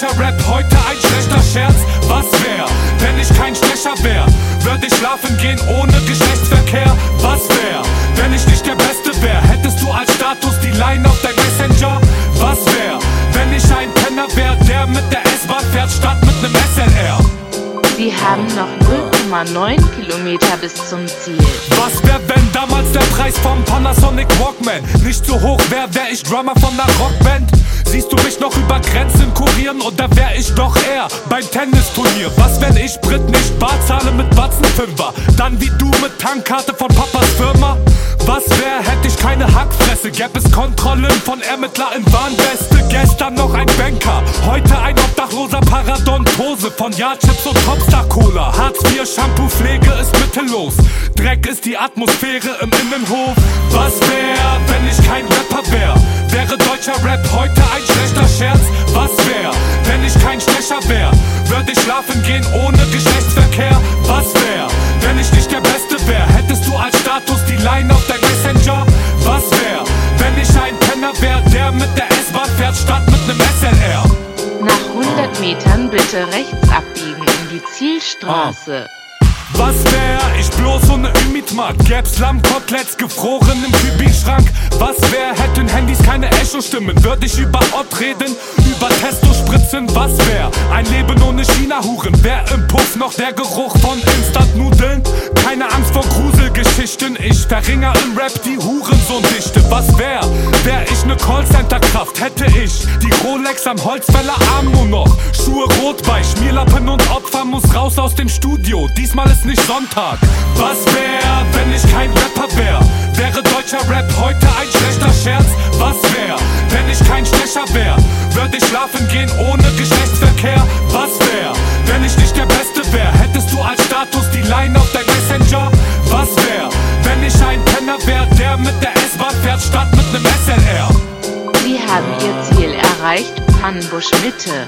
deutscher Rap heute ein schlechter Scherz? Was wär, wenn ich kein Stecher wär? Würde ich schlafen gehen ohne Geschlechtsverkehr? Was wär, wenn ich nicht der Beste wär? Hättest du als Status die Line auf dein Messenger? Was wär, wenn ich ein Penner wär, der mit der S-Bahn fährt statt mit nem SLR? Sie haben noch 0,9 Kilometer bis zum Ziel. Was wär, wenn damals der Preis vom Panasonic Walkman nicht so hoch wär, wär ich Drummer von einer Rockband? Siehst du mich noch über Grenzen beim Tennisturnier? Was, wenn ich Sprit nicht bar zahle mit Batzenfünfer? Dann wie du mit Tankkarte von Papas Firma? Was wär, hätte ich keine Hackfresse? Gäbe es Kontrollen von Ermittler in Warnweste? Gestern noch ein Banker, heute ein obdachloser Paradontose von Jahrchips und Topstar Cola. Hartz IV Shampoo Pflege ist mittellos. Dreck ist die Atmosphäre im Innenhof. Was wär, wenn ich kein Rapper wär? Wäre deutscher Rap heute ein schlechter Scherz? Was wär, wenn ich kein Stecher wär? Würde ich schlafen gehen ohne Geschlechtsverkehr? Was wär, wenn ich nicht der Beste wär? Hättest du als Status die Line auf dein Messenger? Was wär, wenn ich ein Penner wär, der mit der S-Bahn fährt statt mit nem SLR? Nach 100 Metern bitte rechts abbiegen in die Zielstraße. Was wär ich bloß ohne Ümitmat? Gäb's Lammkoteletts gefroren im Kübelschrank? Was wär, hätten Handys keine Echo-Stimmen? Würde ich über Ott reden? Über Testo spritzen? Was wär ein Leben ohne China-Huren? Wär im Puff noch der Geruch von Instant-Nudeln? Keine Angst vor Gruselgeschichten, ich verringere im Rap die Hurensohn-Dichte. Was wär, wär ich ne Callcenter-Kraft? Hätte ich die Rolex am Holzfäller Arm nur noch? Schuhe rot bei Schmierlappen und Opfer muss raus aus dem Studio. Diesmal ist nicht Sonntag. Was wär, wenn ich kein Rapper wär? Wäre deutscher Rap heute ein schlechter Scherz? Was wär, wenn ich kein Stecher wär? Würde ich schlafen gehen ohne Geschlechtsverkehr? Was wär, wenn ich nicht der Beste wär? Hättest du als Status die Line auf dein Messenger? Was wär, wenn ich ein Penner wär, der mit der S-Bahn fährt statt mit nem SLR? Sie haben Ihr Ziel erreicht, Pannenbusch Mitte.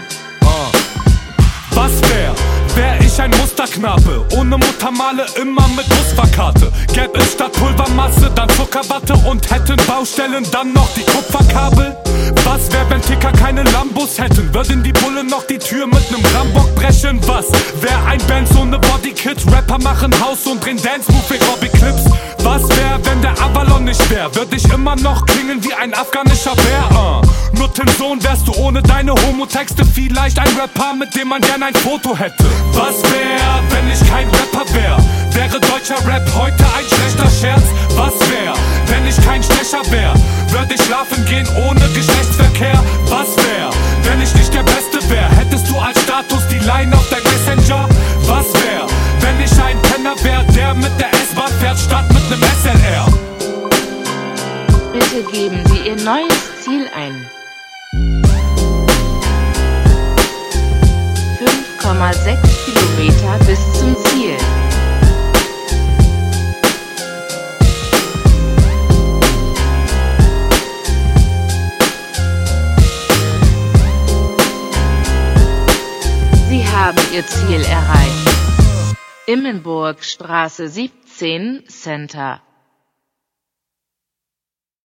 Ein Musterknabe, ohne Muttermale immer mit Busfahrkarte. Gäb es statt Pulvermasse dann Zuckerwatte und hätten Baustellen dann noch die Kupferkabel? Was wär, wenn Ticker keine Lambos hätten? Würden die Bullen noch die Tür mit nem Rambock brechen? Was wär ein Band ohne Bodykit? Rapper machen Haus und drehen Dance-Move wie Robbie Clips. Was wär, wenn der Avalon nicht wär? Würd ich immer noch klingen wie ein afghanischer Bär? Uh. Nuttensohn wärst du ohne deine Homotexte vielleicht ein Rapper, mit dem man gern ein Foto hätte. Was wär, wenn ich kein Rapper wär? Wäre deutscher Rap heute ein schlechter Scherz? Was wär, wenn ich kein Stecher wär? Würde ich schlafen gehen ohne Geschlechtsverkehr? Was wär, wenn ich nicht der Beste wär? Hättest du als Status die Line auf dein Messenger? Was wär, wenn ich ein Penner wär, der mit der S-Bahn fährt statt mit nem SLR? Bitte geben Sie Ihr neues Ziel ein. 5,6 Kilometer bis zum Ziel. Sie haben Ihr Ziel erreicht. Immenburgstraße 17, Center.